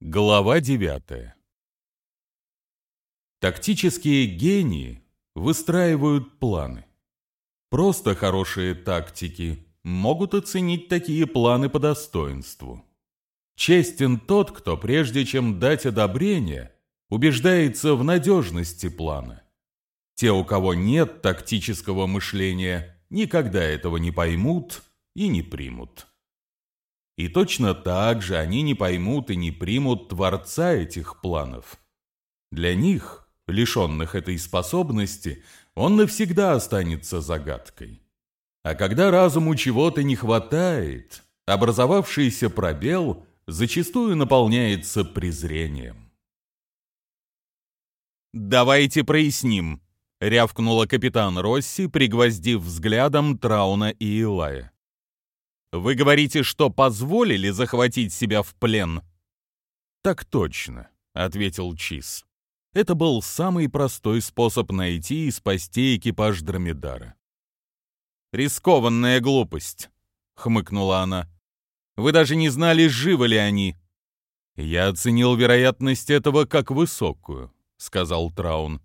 Глава 9 Тактические гении выстраивают планы. Просто хорошие тактики могут оценить такие планы по достоинству. Честен тот, кто прежде чем дать одобрение, убеждается в надежности плана. Те, у кого нет тактического мышления, никогда этого не поймут и не примут. И точно так же они не поймут и не примут творца этих планов. Для них, лишенных этой способности, он навсегда останется загадкой. А когда разуму чего-то не хватает, образовавшийся пробел зачастую наполняется презрением. «Давайте проясним», — рявкнула капитан Росси, пригвоздив взглядом Трауна и Илая. Вы говорите, что позволили захватить себя в плен? Так точно, ответил Чиз. Это был самый простой способ найти и спасти экипаж Дромедара. «Рискованная глупость», — хмыкнула она. «Вы даже не знали, живы ли они». «Я оценил вероятность этого как высокую», — сказал Траун.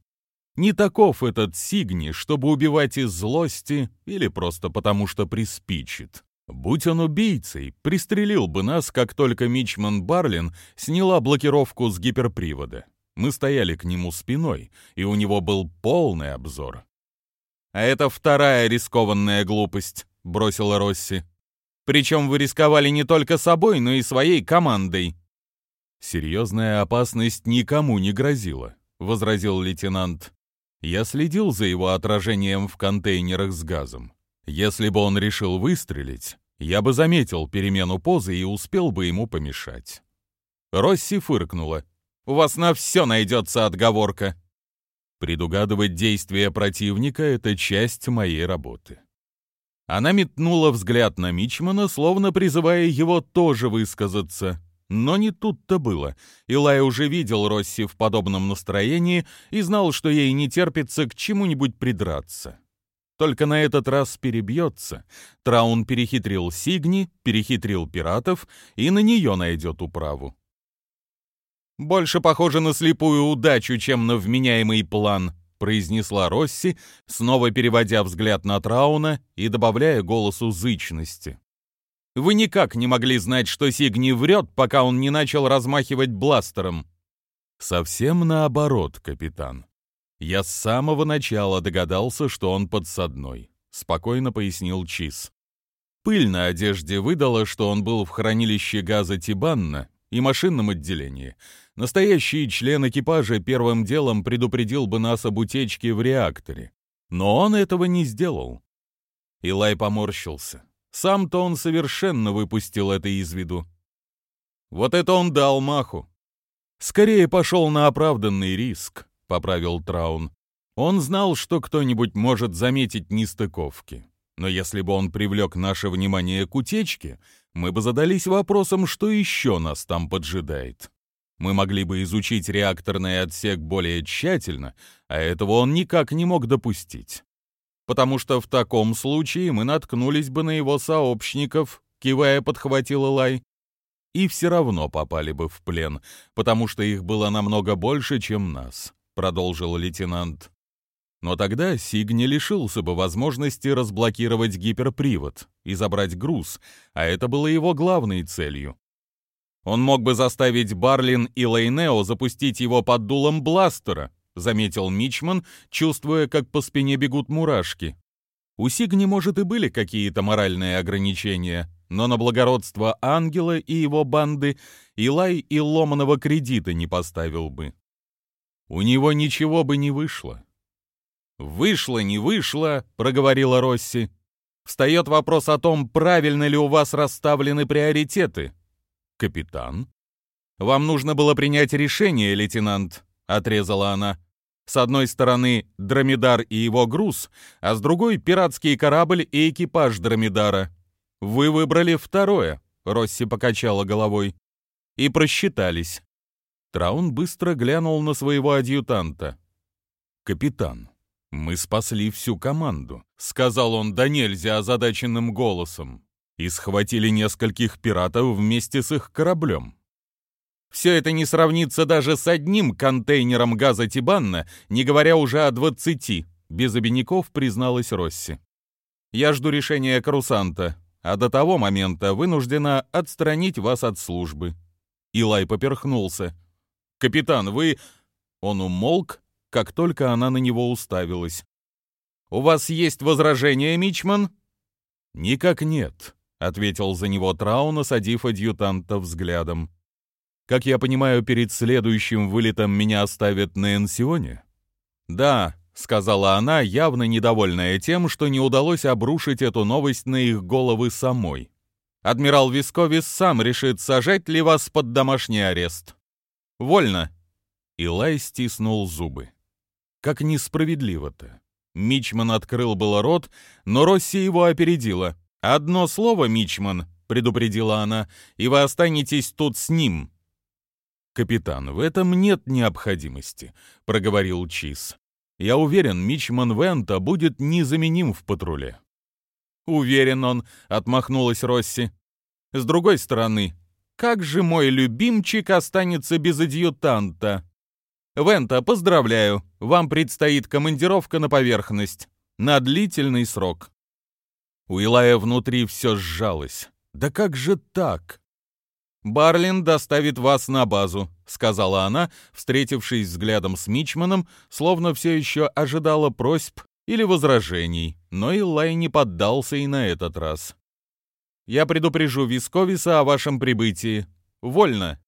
«Не таков этот Сигни, чтобы убивать из злости или просто потому, что приспичит. Будь он убийцей, пристрелил бы нас, как только Мичман Барлин сняла блокировку с гиперпривода. Мы стояли к нему спиной, и у него был полный обзор. «А это вторая рискованная глупость», — бросила Росси. «Причем вы рисковали не только собой, но и своей командой». «Серьезная опасность никому не грозила», — возразил лейтенант. «Я следил за его отражением в контейнерах с газом. Если бы он решил выстрелить, я бы заметил перемену позы и успел бы ему помешать. Росси фыркнула. «У вас на все найдется отговорка». Предугадывать действия противника — это часть моей работы. Она метнула взгляд на Мичмана, словно призывая его тоже высказаться. Но не тут-то было. Илай уже видел Росси в подобном настроении и знал, что ей не терпится к чему-нибудь придраться. Только на этот раз перебьется. Траун перехитрил Сигни, перехитрил пиратов и на нее найдет управу. «Больше похоже на слепую удачу, чем на вменяемый план», произнесла Росси, снова переводя взгляд на Трауна и добавляя голосу зычности. «Вы никак не могли знать, что Сигни врет, пока он не начал размахивать бластером». «Совсем наоборот, капитан», я с самого начала догадался, что он подсадной, спокойно пояснил Чиз. Пыль на одежде выдала, что он был в хранилище газа Тибанна и машинном отделении. Настоящий член экипажа первым делом предупредил бы нас об утечке в реакторе. Но он этого не сделал. Илай поморщился. Сам-то он совершенно выпустил это из виду. Вот это он дал маху. Скорее пошел на оправданный риск поправил Траун. Он знал, что кто-нибудь может заметить нестыковки. Но если бы он привлек наше внимание к утечке, мы бы задались вопросом, что еще нас там поджидает. Мы могли бы изучить реакторный отсек более тщательно, а этого он никак не мог допустить. Потому что в таком случае мы наткнулись бы на его сообщников, кивая подхватил Лай, и все равно попали бы в плен, потому что их было намного больше, чем нас. — продолжил лейтенант. Но тогда Сиг не лишился бы возможности разблокировать гиперпривод и забрать груз, а это было его главной целью. Он мог бы заставить Барлин и Лейнео запустить его под дулом бластера, заметил Мичман, чувствуя, как по спине бегут мурашки. У Сигни, может, и были какие-то моральные ограничения, но на благородство Ангела и его банды Илай и ломаного кредита не поставил бы у него ничего бы не вышло. «Вышло, не вышло», — проговорила Росси. «Встает вопрос о том, правильно ли у вас расставлены приоритеты». «Капитан?» «Вам нужно было принять решение, лейтенант», — отрезала она. «С одной стороны Дромедар и его груз, а с другой — пиратский корабль и экипаж Дромедара. Вы выбрали второе», — Росси покачала головой. «И просчитались. Траун быстро глянул на своего адъютанта. «Капитан, мы спасли всю команду», — сказал он да нельзя озадаченным голосом, «и схватили нескольких пиратов вместе с их кораблем». Все это не сравнится даже с одним контейнером газа Тибанна, не говоря уже о двадцати, без обиняков призналась Росси. Я жду решения Крусанта, а до того момента вынуждена отстранить вас от службы. Илай поперхнулся. «Капитан, вы...» Он умолк, как только она на него уставилась. «У вас есть возражения, Мичман?» «Никак нет», — ответил за него Траун, осадив адъютанта взглядом. «Как я понимаю, перед следующим вылетом меня оставят на Энсионе?» «Да», — сказала она, явно недовольная тем, что не удалось обрушить эту новость на их головы самой. «Адмирал Висковис сам решит, сажать ли вас под домашний арест». «Вольно». Илай стиснул зубы. «Как несправедливо-то. Мичман открыл было рот, но Росси его опередила. «Одно слово, Мичман», — предупредила она, — «и вы останетесь тут с ним». «Капитан, в этом нет необходимости», — проговорил Чиз. «Я уверен, Мичман Вента будет незаменим в патруле». «Уверен он», — отмахнулась Росси. «С другой стороны, как же мой любимчик останется без адъютанта?» «Вента, поздравляю, вам предстоит командировка на поверхность. На длительный срок». У Илая внутри все сжалось. «Да как же так?» «Барлин доставит вас на базу», — сказала она, встретившись взглядом с Мичманом, словно все еще ожидала просьб или возражений, но Илай не поддался и на этот раз. «Я предупрежу Висковиса о вашем прибытии. Вольно!»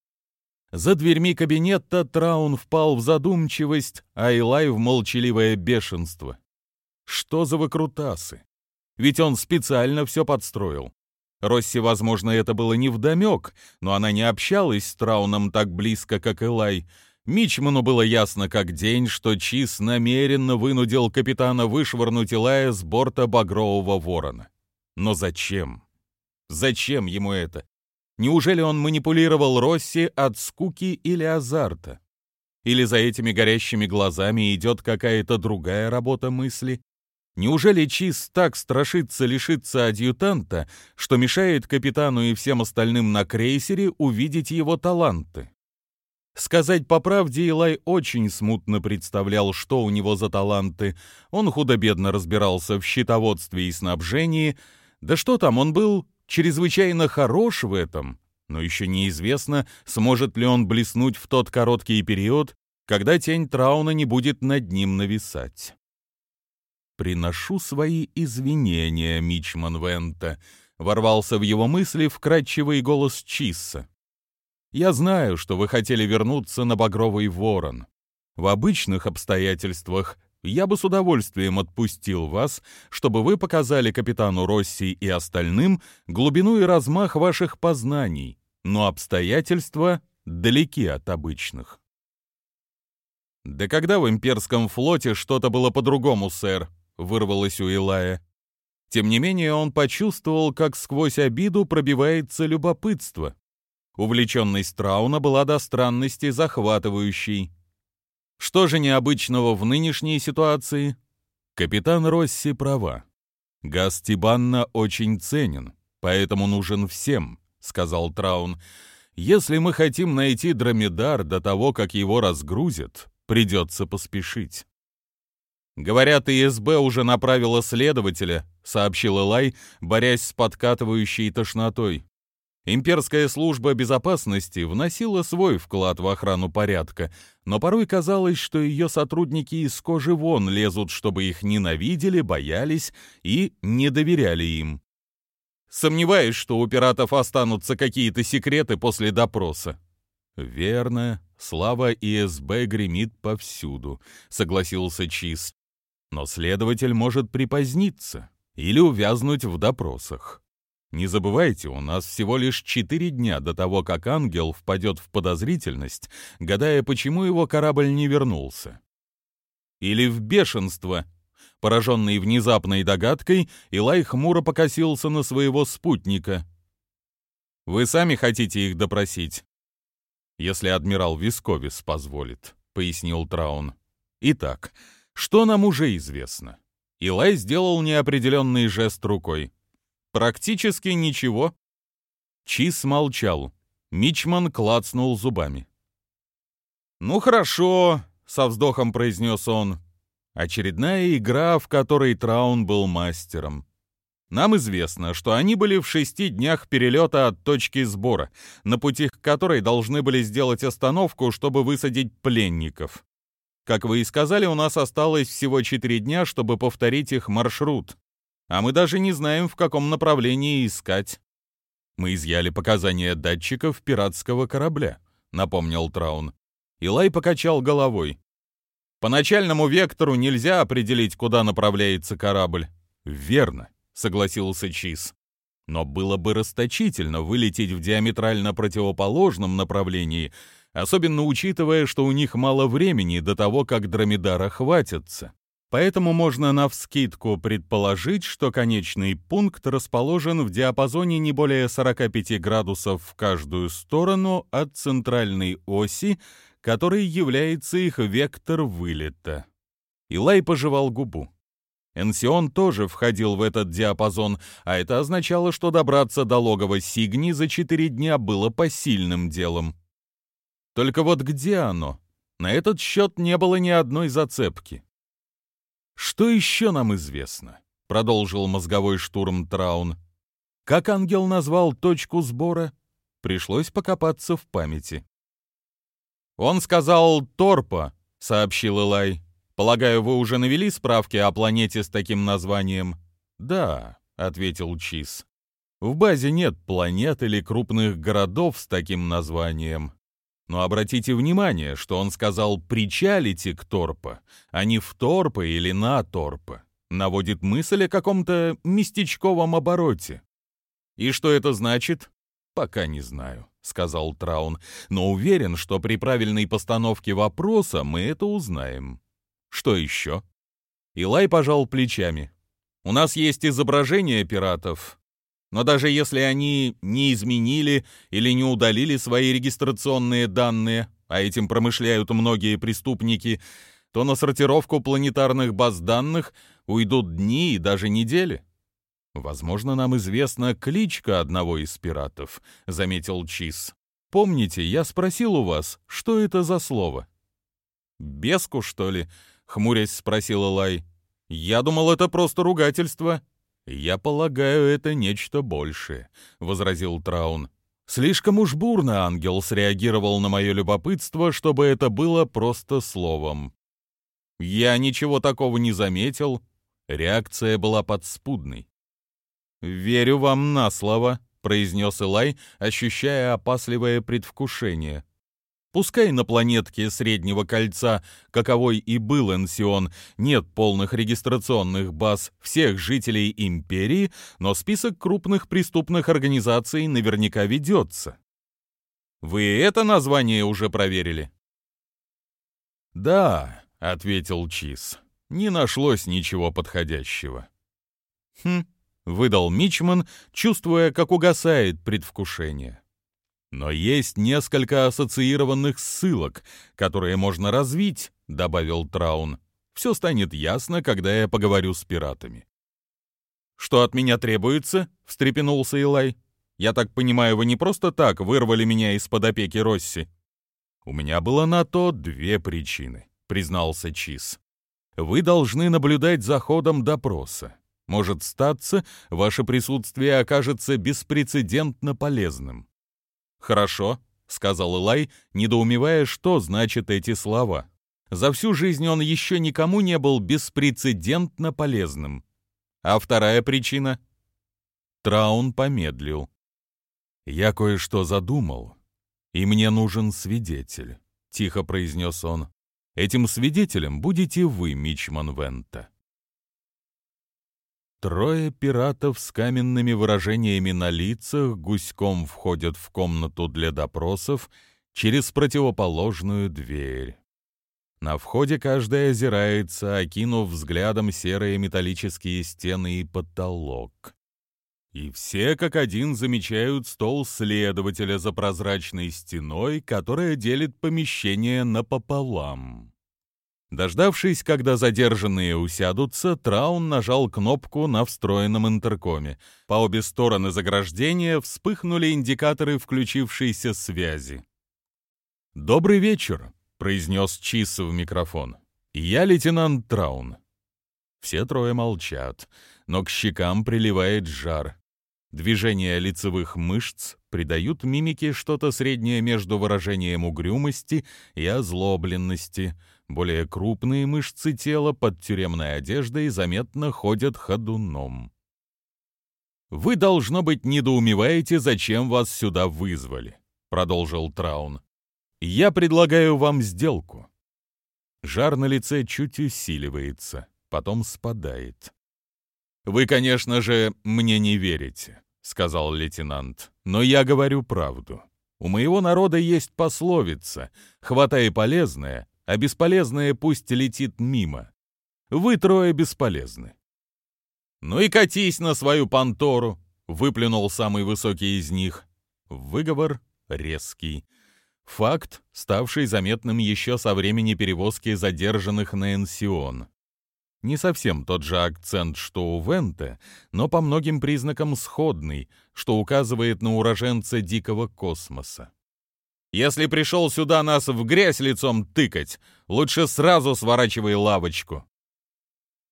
За дверьми кабинета Траун впал в задумчивость, а Илай в молчаливое бешенство. Что за выкрутасы? Ведь он специально все подстроил. Росси, возможно, это было невдомек, но она не общалась с Трауном так близко, как Элай. Мичману было ясно как день, что Чиз намеренно вынудил капитана вышвырнуть Илая с борта Багрового Ворона. Но зачем? Зачем ему это? Неужели он манипулировал Росси от скуки или азарта? Или за этими горящими глазами идет какая-то другая работа мысли? Неужели Чиз так страшится лишиться адъютанта, что мешает капитану и всем остальным на крейсере увидеть его таланты? Сказать по правде, Илай очень смутно представлял, что у него за таланты. Он худо-бедно разбирался в счетоводстве и снабжении. Да что там, он был чрезвычайно хорош в этом, но еще неизвестно, сможет ли он блеснуть в тот короткий период, когда тень Трауна не будет над ним нависать. «Приношу свои извинения, Мичман Вента», — ворвался в его мысли вкрадчивый голос Чисса. «Я знаю, что вы хотели вернуться на Багровый Ворон. В обычных обстоятельствах я бы с удовольствием отпустил вас, чтобы вы показали капитану Росси и остальным глубину и размах ваших познаний, но обстоятельства далеки от обычных. «Да когда в имперском флоте что-то было по-другому, сэр?» — вырвалось у Илая. Тем не менее, он почувствовал, как сквозь обиду пробивается любопытство. Увлеченность Трауна была до странности захватывающей. Что же необычного в нынешней ситуации? Капитан Росси права. Газ Тибанна очень ценен, поэтому нужен всем, сказал Траун. Если мы хотим найти дромедар до того, как его разгрузят, придется поспешить. Говорят, ИСБ уже направила следователя, сообщил Элай, борясь с подкатывающей тошнотой. Имперская служба безопасности вносила свой вклад в охрану порядка, но порой казалось, что ее сотрудники из кожи вон лезут, чтобы их ненавидели, боялись и не доверяли им. Сомневаюсь, что у пиратов останутся какие-то секреты после допроса. Верно, слава ИСБ гремит повсюду, согласился Чиз. Но следователь может припоздниться или увязнуть в допросах. Не забывайте, у нас всего лишь четыре дня до того, как ангел впадет в подозрительность, гадая, почему его корабль не вернулся. Или в бешенство. Пораженный внезапной догадкой, Илай хмуро покосился на своего спутника. «Вы сами хотите их допросить?» «Если адмирал Висковис позволит», — пояснил Траун. «Итак, что нам уже известно?» Илай сделал неопределенный жест рукой. Практически ничего. Чиз молчал. Мичман клацнул зубами. «Ну хорошо», — со вздохом произнес он. Очередная игра, в которой Траун был мастером. Нам известно, что они были в шести днях перелета от точки сбора, на пути к которой должны были сделать остановку, чтобы высадить пленников. Как вы и сказали, у нас осталось всего четыре дня, чтобы повторить их маршрут. А мы даже не знаем, в каком направлении искать. Мы изъяли показания датчиков пиратского корабля, напомнил Траун. Илай покачал головой. По начальному вектору нельзя определить, куда направляется корабль. Верно, согласился Чиз. Но было бы расточительно вылететь в диаметрально противоположном направлении, особенно учитывая, что у них мало времени до того, как Дромедара хватится. Поэтому можно навскидку предположить, что конечный пункт расположен в диапазоне не более 45 градусов в каждую сторону от центральной оси, который является их вектор вылета. Илай пожевал губу. Энсион тоже входил в этот диапазон, а это означало, что добраться до логова Сигни за четыре дня было посильным делом. Только вот где оно? На этот счет не было ни одной зацепки. «Что еще нам известно?» — продолжил мозговой штурм Траун. «Как ангел назвал точку сбора?» Пришлось покопаться в памяти. «Он сказал Торпа», — сообщил Элай. «Полагаю, вы уже навели справки о планете с таким названием?» «Да», — ответил Чиз. «В базе нет планет или крупных городов с таким названием. Но обратите внимание, что он сказал «причалите к Торпа», а не «в Торпа» или «на Торпа». Наводит мысль о каком-то местечковом обороте. И что это значит? Пока не знаю сказал Траун, но уверен, что при правильной постановке вопроса мы это узнаем. Что еще? Илай пожал плечами. У нас есть изображения пиратов, но даже если они не изменили или не удалили свои регистрационные данные, а этим промышляют многие преступники, то на сортировку планетарных баз данных уйдут дни и даже недели. «Возможно, нам известна кличка одного из пиратов», — заметил Чиз. «Помните, я спросил у вас, что это за слово?» «Беску, что ли?» — хмурясь спросил Лай. «Я думал, это просто ругательство». «Я полагаю, это нечто большее», — возразил Траун. «Слишком уж бурно ангел среагировал на мое любопытство, чтобы это было просто словом». «Я ничего такого не заметил». Реакция была подспудной. «Верю вам на слово», — произнес Элай, ощущая опасливое предвкушение. Пускай на планетке Среднего Кольца, каковой и был Энсион, нет полных регистрационных баз всех жителей Империи, но список крупных преступных организаций наверняка ведется. Вы это название уже проверили? «Да», — ответил Чиз, — «не нашлось ничего подходящего». «Хм, — выдал Мичман, чувствуя, как угасает предвкушение. «Но есть несколько ассоциированных ссылок, которые можно развить», — добавил Траун. «Все станет ясно, когда я поговорю с пиратами». «Что от меня требуется?» — встрепенулся Илай. «Я так понимаю, вы не просто так вырвали меня из-под опеки Росси?» «У меня было на то две причины», — признался Чиз. «Вы должны наблюдать за ходом допроса. Может статься, ваше присутствие окажется беспрецедентно полезным. Хорошо, сказал Илай, недоумевая, что значат эти слова. За всю жизнь он еще никому не был беспрецедентно полезным. А вторая причина? Траун помедлил. Я кое-что задумал, и мне нужен свидетель, тихо произнес он. Этим свидетелем будете вы, Мичман Вента. Трое пиратов с каменными выражениями на лицах гуськом входят в комнату для допросов через противоположную дверь. На входе каждый озирается, окинув взглядом серые металлические стены и потолок. И все как один замечают стол следователя за прозрачной стеной, которая делит помещение напополам. Дождавшись, когда задержанные усядутся, Траун нажал кнопку на встроенном интеркоме. По обе стороны заграждения вспыхнули индикаторы включившейся связи. «Добрый вечер», — произнес Чис в микрофон. «Я лейтенант Траун». Все трое молчат, но к щекам приливает жар. Движения лицевых мышц придают мимике что-то среднее между выражением угрюмости и озлобленности — более крупные мышцы тела под тюремной одеждой заметно ходят ходуном. «Вы, должно быть, недоумеваете, зачем вас сюда вызвали», — продолжил Траун. «Я предлагаю вам сделку». Жар на лице чуть усиливается, потом спадает. «Вы, конечно же, мне не верите», — сказал лейтенант, — «но я говорю правду. У моего народа есть пословица «хватай полезное, а бесполезное пусть летит мимо. Вы трое бесполезны. «Ну и катись на свою понтору!» — выплюнул самый высокий из них. Выговор резкий. Факт, ставший заметным еще со времени перевозки задержанных на Энсион. Не совсем тот же акцент, что у Венте, но по многим признакам сходный, что указывает на уроженца дикого космоса. Если пришел сюда нас в грязь лицом тыкать, лучше сразу сворачивай лавочку».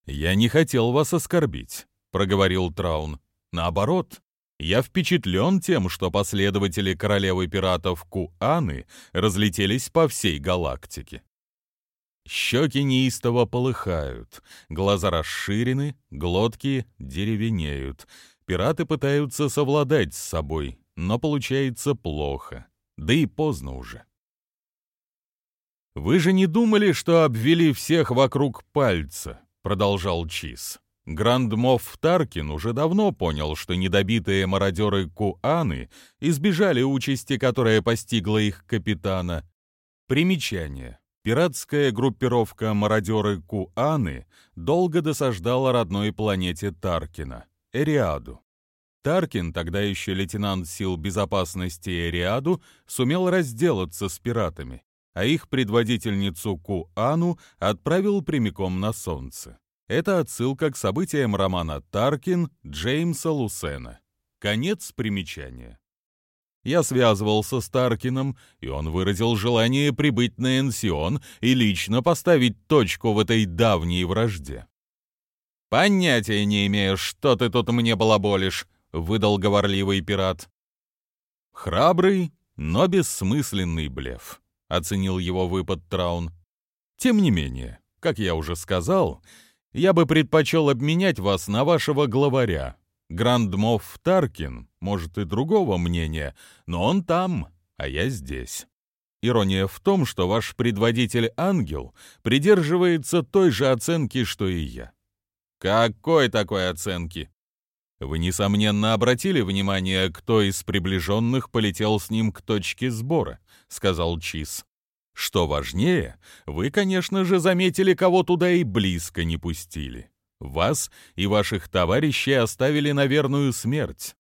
«Я не хотел вас оскорбить», — проговорил Траун. «Наоборот, я впечатлен тем, что последователи королевы пиратов Куаны разлетелись по всей галактике. Щеки неистово полыхают, глаза расширены, глотки деревенеют. Пираты пытаются совладать с собой, но получается плохо да и поздно уже. «Вы же не думали, что обвели всех вокруг пальца?» — продолжал Чиз. Грандмов Таркин уже давно понял, что недобитые мародеры Куаны избежали участи, которая постигла их капитана. Примечание. Пиратская группировка мародеры Куаны долго досаждала родной планете Таркина — Эриаду. Таркин, тогда еще лейтенант сил безопасности Эриаду, сумел разделаться с пиратами, а их предводительницу Куану отправил прямиком на солнце. Это отсылка к событиям романа «Таркин» Джеймса Лусена. Конец примечания. Я связывался с Таркином, и он выразил желание прибыть на Энсион и лично поставить точку в этой давней вражде. «Понятия не имею, что ты тут мне балаболишь», выдал говорливый пират. Храбрый, но бессмысленный блеф, оценил его выпад Траун. Тем не менее, как я уже сказал, я бы предпочел обменять вас на вашего главаря. Грандмов Таркин, может, и другого мнения, но он там, а я здесь. Ирония в том, что ваш предводитель-ангел придерживается той же оценки, что и я. Какой такой оценки? Вы, несомненно, обратили внимание, кто из приближенных полетел с ним к точке сбора, сказал Чиз. Что важнее, вы, конечно же, заметили, кого туда и близко не пустили. Вас и ваших товарищей оставили на верную смерть.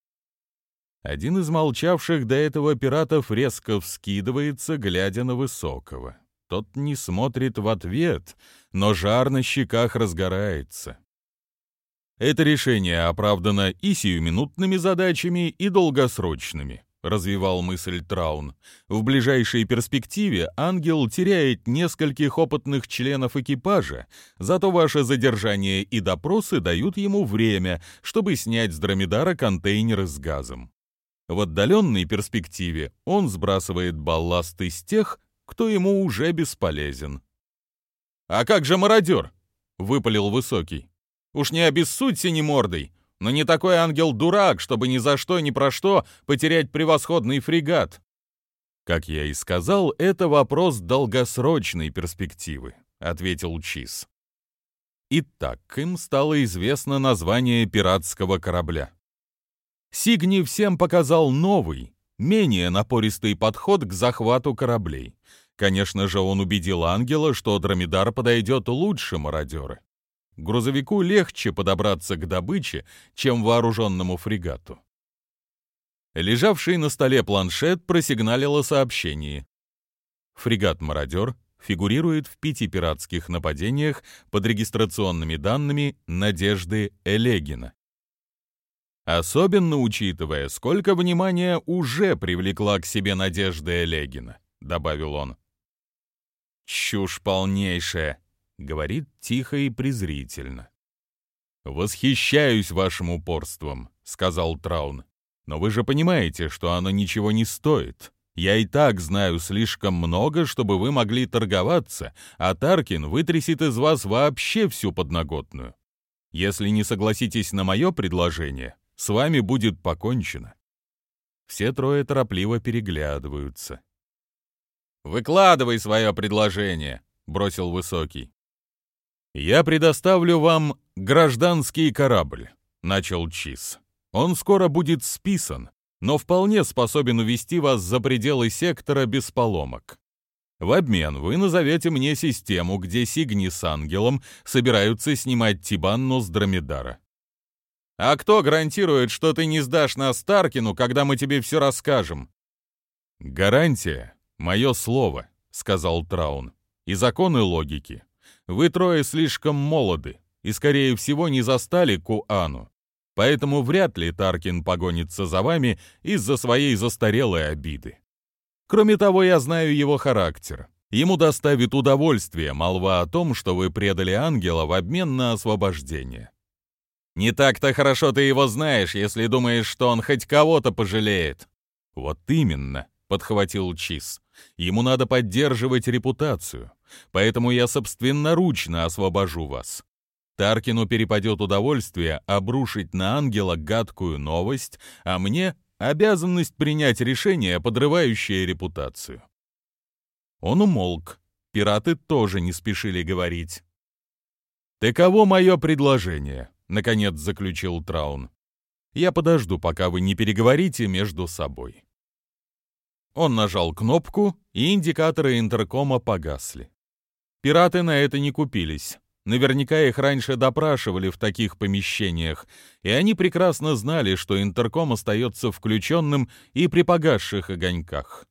Один из молчавших до этого пиратов резко вскидывается, глядя на Высокого. Тот не смотрит в ответ, но жар на щеках разгорается. Это решение оправдано и сиюминутными задачами, и долгосрочными, развивал мысль Траун. В ближайшей перспективе ангел теряет нескольких опытных членов экипажа, зато ваше задержание и допросы дают ему время, чтобы снять с дромедара контейнер с газом. В отдаленной перспективе он сбрасывает балласт из тех, кто ему уже бесполезен. «А как же мародер?» — выпалил Высокий. Уж не обессудь синемордой, но не такой ангел-дурак, чтобы ни за что ни про что потерять превосходный фрегат. Как я и сказал, это вопрос долгосрочной перспективы, ответил Чиз. Итак, им стало известно название пиратского корабля. Сигни всем показал новый, менее напористый подход к захвату кораблей. Конечно же, он убедил ангела, что Дромедар подойдет лучше мародера. Грузовику легче подобраться к добыче, чем вооруженному фрегату. Лежавший на столе планшет просигналил о сообщении. Фрегат «Мародер» фигурирует в пяти пиратских нападениях под регистрационными данными Надежды Элегина. Особенно учитывая, сколько внимания уже привлекла к себе Надежда Элегина, добавил он. «Чушь полнейшая», — говорит тихо и презрительно. «Восхищаюсь вашим упорством», — сказал Траун. «Но вы же понимаете, что оно ничего не стоит. Я и так знаю слишком много, чтобы вы могли торговаться, а Таркин вытрясет из вас вообще всю подноготную. Если не согласитесь на мое предложение, с вами будет покончено». Все трое торопливо переглядываются. «Выкладывай свое предложение», — бросил Высокий. «Я предоставлю вам гражданский корабль», — начал Чиз. «Он скоро будет списан, но вполне способен увести вас за пределы сектора без поломок. В обмен вы назовете мне систему, где Сигни с Ангелом собираются снимать Тибанну с Дромедара. А кто гарантирует, что ты не сдашь нас Таркину, когда мы тебе все расскажем? Гарантия «Мое слово», — сказал Траун, — «и законы логики. Вы трое слишком молоды и, скорее всего, не застали Куану, поэтому вряд ли Таркин погонится за вами из-за своей застарелой обиды. Кроме того, я знаю его характер. Ему доставит удовольствие молва о том, что вы предали ангела в обмен на освобождение. Не так-то хорошо ты его знаешь, если думаешь, что он хоть кого-то пожалеет. Вот именно, подхватил Чиз. Ему надо поддерживать репутацию, поэтому я собственноручно освобожу вас. Таркину перепадет удовольствие обрушить на ангела гадкую новость, а мне — обязанность принять решение, подрывающее репутацию. Он умолк. Пираты тоже не спешили говорить. «Таково мое предложение», — наконец заключил Траун. «Я подожду, пока вы не переговорите между собой». Он нажал кнопку, и индикаторы интеркома погасли. Пираты на это не купились. Наверняка их раньше допрашивали в таких помещениях, и они прекрасно знали, что интерком остается включенным и при погасших огоньках.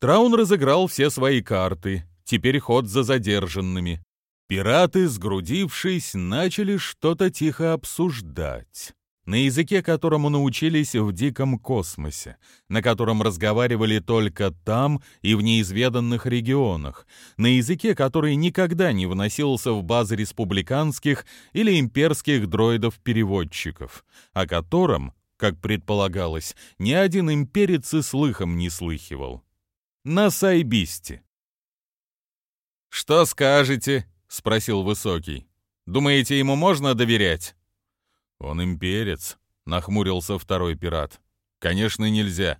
Траун разыграл все свои карты, теперь ход за задержанными. Пираты, сгрудившись, начали что-то тихо обсуждать на языке, которому научились в диком космосе, на котором разговаривали только там и в неизведанных регионах, на языке, который никогда не вносился в базы республиканских или имперских дроидов-переводчиков, о котором, как предполагалось, ни один имперец и слыхом не слыхивал. На Сайбисте. «Что скажете?» — спросил Высокий. «Думаете, ему можно доверять?» «Он имперец», — нахмурился второй пират. «Конечно, нельзя».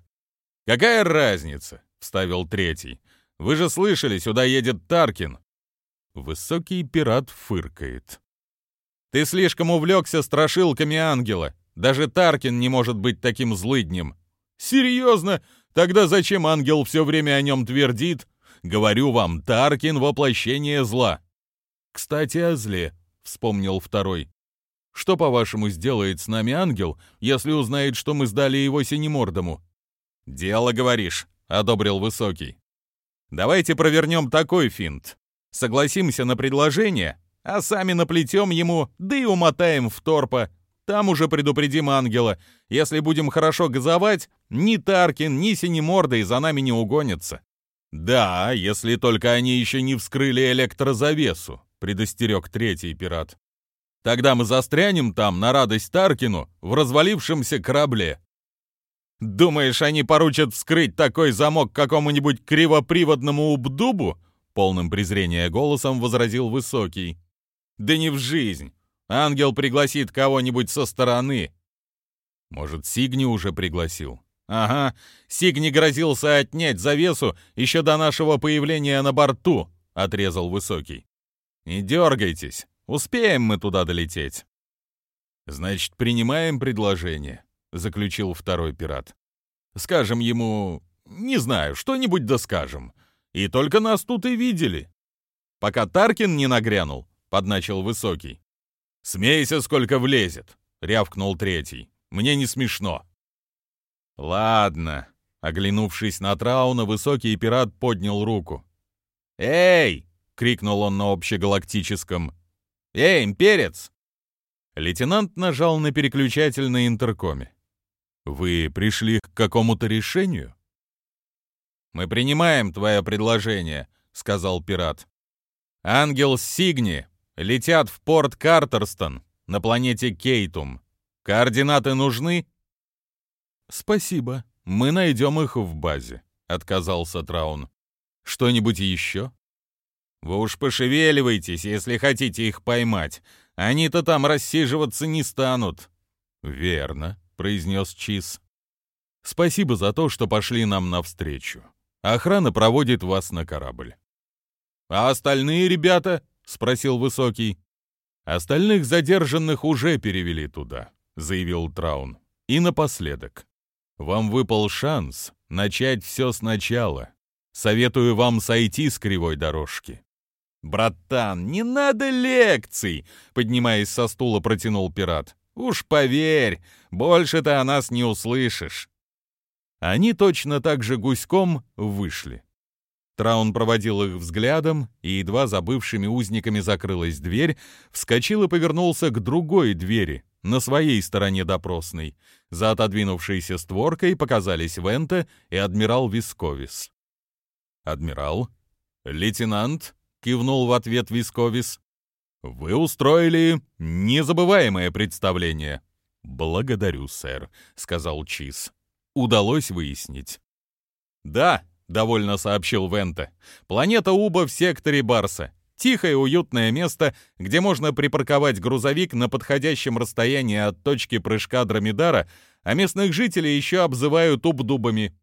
«Какая разница?» — вставил третий. «Вы же слышали, сюда едет Таркин». Высокий пират фыркает. «Ты слишком увлекся страшилками ангела. Даже Таркин не может быть таким злыднем». «Серьезно? Тогда зачем ангел все время о нем твердит? Говорю вам, Таркин — воплощение зла». «Кстати, о зле», — вспомнил второй. Что, по-вашему, сделает с нами ангел, если узнает, что мы сдали его синемордому?» «Дело, говоришь», — одобрил Высокий. «Давайте провернем такой финт. Согласимся на предложение, а сами наплетем ему, да и умотаем в торпа. Там уже предупредим ангела. Если будем хорошо газовать, ни Таркин, ни Синемордый за нами не угонятся». «Да, если только они еще не вскрыли электрозавесу», — предостерег третий пират. Тогда мы застрянем там, на радость Таркину, в развалившемся корабле. Думаешь, они поручат вскрыть такой замок какому-нибудь кривоприводному убдубу? Полным презрения голосом возразил Высокий. Да не в жизнь. Ангел пригласит кого-нибудь со стороны. Может, Сигни уже пригласил? Ага, Сигни грозился отнять завесу еще до нашего появления на борту, отрезал Высокий. Не дергайтесь. Успеем мы туда долететь. Значит, принимаем предложение, заключил второй пират. Скажем ему, не знаю, что-нибудь да скажем. И только нас тут и видели. Пока Таркин не нагрянул, подначил высокий. Смейся, сколько влезет, рявкнул третий. Мне не смешно. Ладно, оглянувшись на Трауна, высокий пират поднял руку. «Эй!» — крикнул он на общегалактическом. «Эй, имперец!» Лейтенант нажал на переключатель на интеркоме. «Вы пришли к какому-то решению?» «Мы принимаем твое предложение», — сказал пират. «Ангел Сигни летят в порт Картерстон на планете Кейтум. Координаты нужны?» «Спасибо, мы найдем их в базе», — отказался Траун. «Что-нибудь еще?» «Вы уж пошевеливайтесь, если хотите их поймать. Они-то там рассиживаться не станут». «Верно», — произнес Чиз. «Спасибо за то, что пошли нам навстречу. Охрана проводит вас на корабль». «А остальные ребята?» — спросил Высокий. «Остальных задержанных уже перевели туда», — заявил Траун. «И напоследок. Вам выпал шанс начать все сначала. Советую вам сойти с кривой дорожки». «Братан, не надо лекций!» — поднимаясь со стула, протянул пират. «Уж поверь, больше ты о нас не услышишь». Они точно так же гуськом вышли. Траун проводил их взглядом, и едва за бывшими узниками закрылась дверь, вскочил и повернулся к другой двери, на своей стороне допросной. За отодвинувшейся створкой показались Вента и адмирал Висковис. «Адмирал?» «Лейтенант?» — кивнул в ответ Висковис. «Вы устроили незабываемое представление». «Благодарю, сэр», — сказал Чиз удалось выяснить. «Да», — довольно сообщил Вента, — «планета Уба в секторе Барса. Тихое уютное место, где можно припарковать грузовик на подходящем расстоянии от точки прыжка Дромедара, а местных жителей еще обзывают убдубами.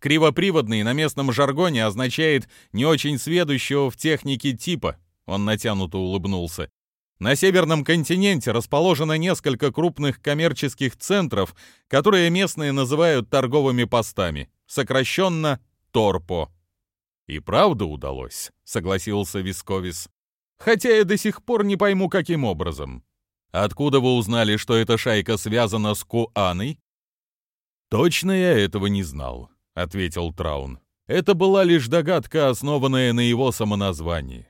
Кривоприводный на местном жаргоне означает «не очень сведущего в технике типа», — он натянуто улыбнулся. На северном континенте расположено несколько крупных коммерческих центров, которые местные называют торговыми постами, сокращенно Торпо. «И правда удалось», — согласился Висковис. «Хотя я до сих пор не пойму, каким образом». «Откуда вы узнали, что эта шайка связана с Куаной?» «Точно я этого не знал», — ответил Траун. «Это была лишь догадка, основанная на его самоназвании».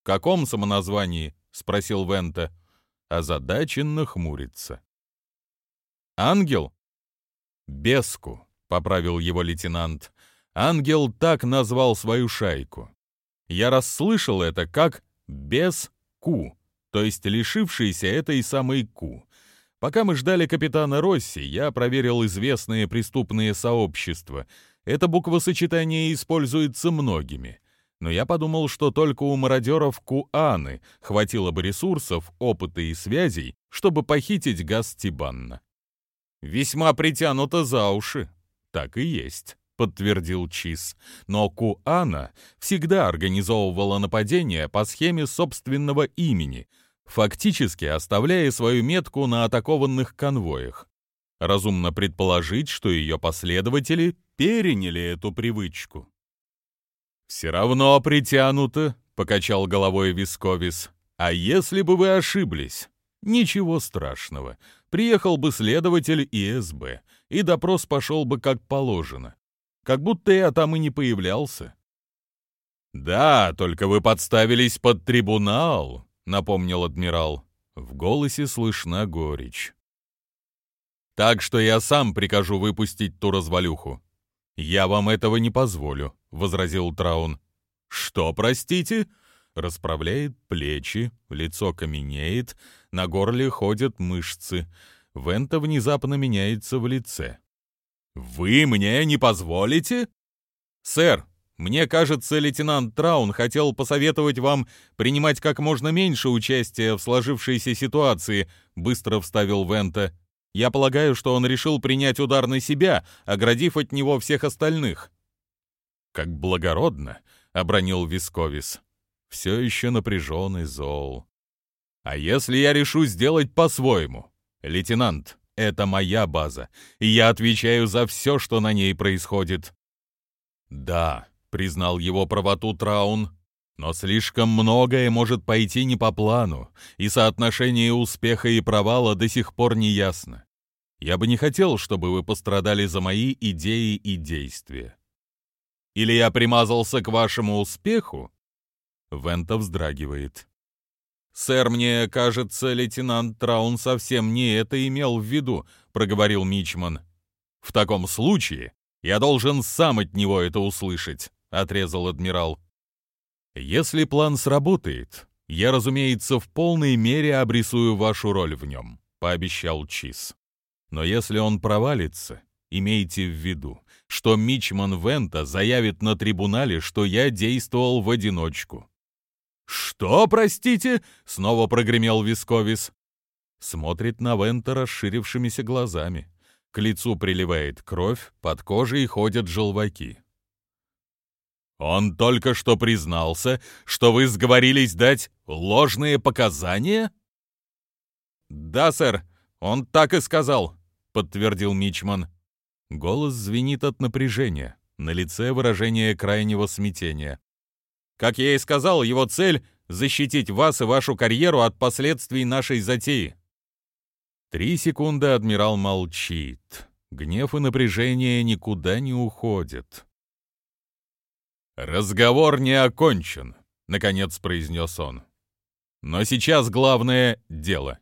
«В каком самоназвании?» — спросил Вента. Озадаченно хмурится. «Ангел?» «Беску», — поправил его лейтенант. «Ангел так назвал свою шайку. Я расслышал это как «без-ку», то есть лишившийся этой самой «ку». Пока мы ждали капитана Росси, я проверил известные преступные сообщества. Это буквосочетание используется многими но я подумал, что только у мародеров Куаны хватило бы ресурсов, опыта и связей, чтобы похитить газ Тибанна. «Весьма притянуто за уши». «Так и есть», — подтвердил Чиз. «Но Куана всегда организовывала нападения по схеме собственного имени, фактически оставляя свою метку на атакованных конвоях. Разумно предположить, что ее последователи переняли эту привычку. «Все равно притянуто», — покачал головой Висковис. «А если бы вы ошиблись?» «Ничего страшного. Приехал бы следователь ИСБ, и допрос пошел бы как положено. Как будто я там и не появлялся». «Да, только вы подставились под трибунал», — напомнил адмирал. В голосе слышна горечь. «Так что я сам прикажу выпустить ту развалюху. «Я вам этого не позволю», — возразил Траун. «Что, простите?» Расправляет плечи, лицо каменеет, на горле ходят мышцы. Вента внезапно меняется в лице. «Вы мне не позволите?» «Сэр, мне кажется, лейтенант Траун хотел посоветовать вам принимать как можно меньше участия в сложившейся ситуации», — быстро вставил Вента. Я полагаю, что он решил принять удар на себя, оградив от него всех остальных. «Как благородно!» — обронил Висковис. «Все еще напряженный зол. А если я решу сделать по-своему? Лейтенант, это моя база, и я отвечаю за все, что на ней происходит». «Да», — признал его правоту Траун, но слишком многое может пойти не по плану, и соотношение успеха и провала до сих пор не ясно. Я бы не хотел, чтобы вы пострадали за мои идеи и действия. Или я примазался к вашему успеху?» Вента вздрагивает. «Сэр, мне кажется, лейтенант Траун совсем не это имел в виду», — проговорил Мичман. «В таком случае я должен сам от него это услышать», — отрезал адмирал. «Если план сработает, я, разумеется, в полной мере обрисую вашу роль в нем», — пообещал Чиз. «Но если он провалится, имейте в виду, что Мичман Вента заявит на трибунале, что я действовал в одиночку. «Что, простите?» — снова прогремел Висковис. Смотрит на Вента расширившимися глазами. К лицу приливает кровь, под кожей ходят желваки. «Он только что признался, что вы сговорились дать ложные показания?» «Да, сэр, он так и сказал», — подтвердил Мичман. Голос звенит от напряжения, на лице выражение крайнего смятения. Как я и сказал, его цель — защитить вас и вашу карьеру от последствий нашей затеи. Три секунды адмирал молчит. Гнев и напряжение никуда не уходят. «Разговор не окончен», — наконец произнес он. «Но сейчас главное — дело.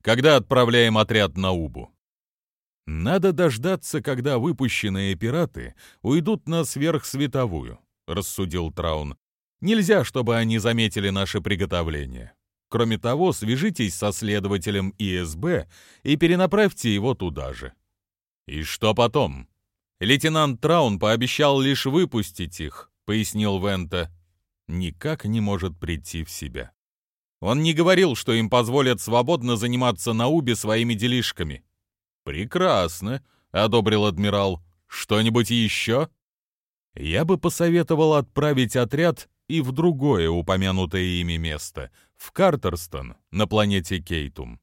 Когда отправляем отряд на Убу?» «Надо дождаться, когда выпущенные пираты уйдут на сверхсветовую», — рассудил Траун. Нельзя, чтобы они заметили наше приготовление. Кроме того, свяжитесь со следователем ИСБ и перенаправьте его туда же. И что потом? Лейтенант Траун пообещал лишь выпустить их, пояснил Вента. Никак не может прийти в себя. Он не говорил, что им позволят свободно заниматься на Убе своими делишками. Прекрасно, одобрил адмирал. Что-нибудь еще? Я бы посоветовал отправить отряд и в другое упомянутое ими место, в Картерстон, на планете Кейтум.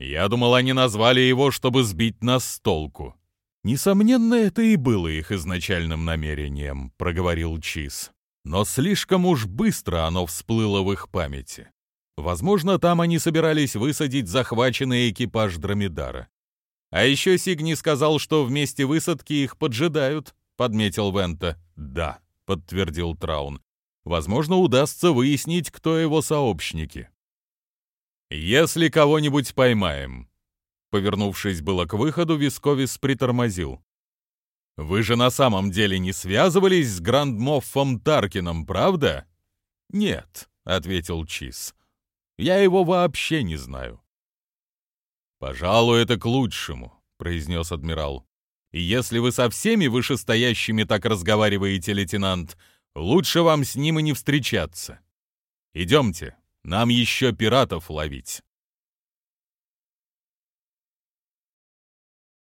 Я думал, они назвали его, чтобы сбить нас с толку. Несомненно, это и было их изначальным намерением, проговорил Чиз. Но слишком уж быстро оно всплыло в их памяти. Возможно, там они собирались высадить захваченный экипаж Дромедара. А еще Сигни сказал, что в месте высадки их поджидают, подметил Вента. Да, подтвердил Траун. Возможно, удастся выяснить, кто его сообщники. «Если кого-нибудь поймаем», Повернувшись было к выходу, Висковис притормозил. «Вы же на самом деле не связывались с Грандмоффом Таркином, правда?» «Нет», — ответил Чиз. «Я его вообще не знаю». «Пожалуй, это к лучшему», — произнес адмирал. «И если вы со всеми вышестоящими так разговариваете, лейтенант, Лучше вам с ним и не встречаться. Идемте, нам еще пиратов ловить.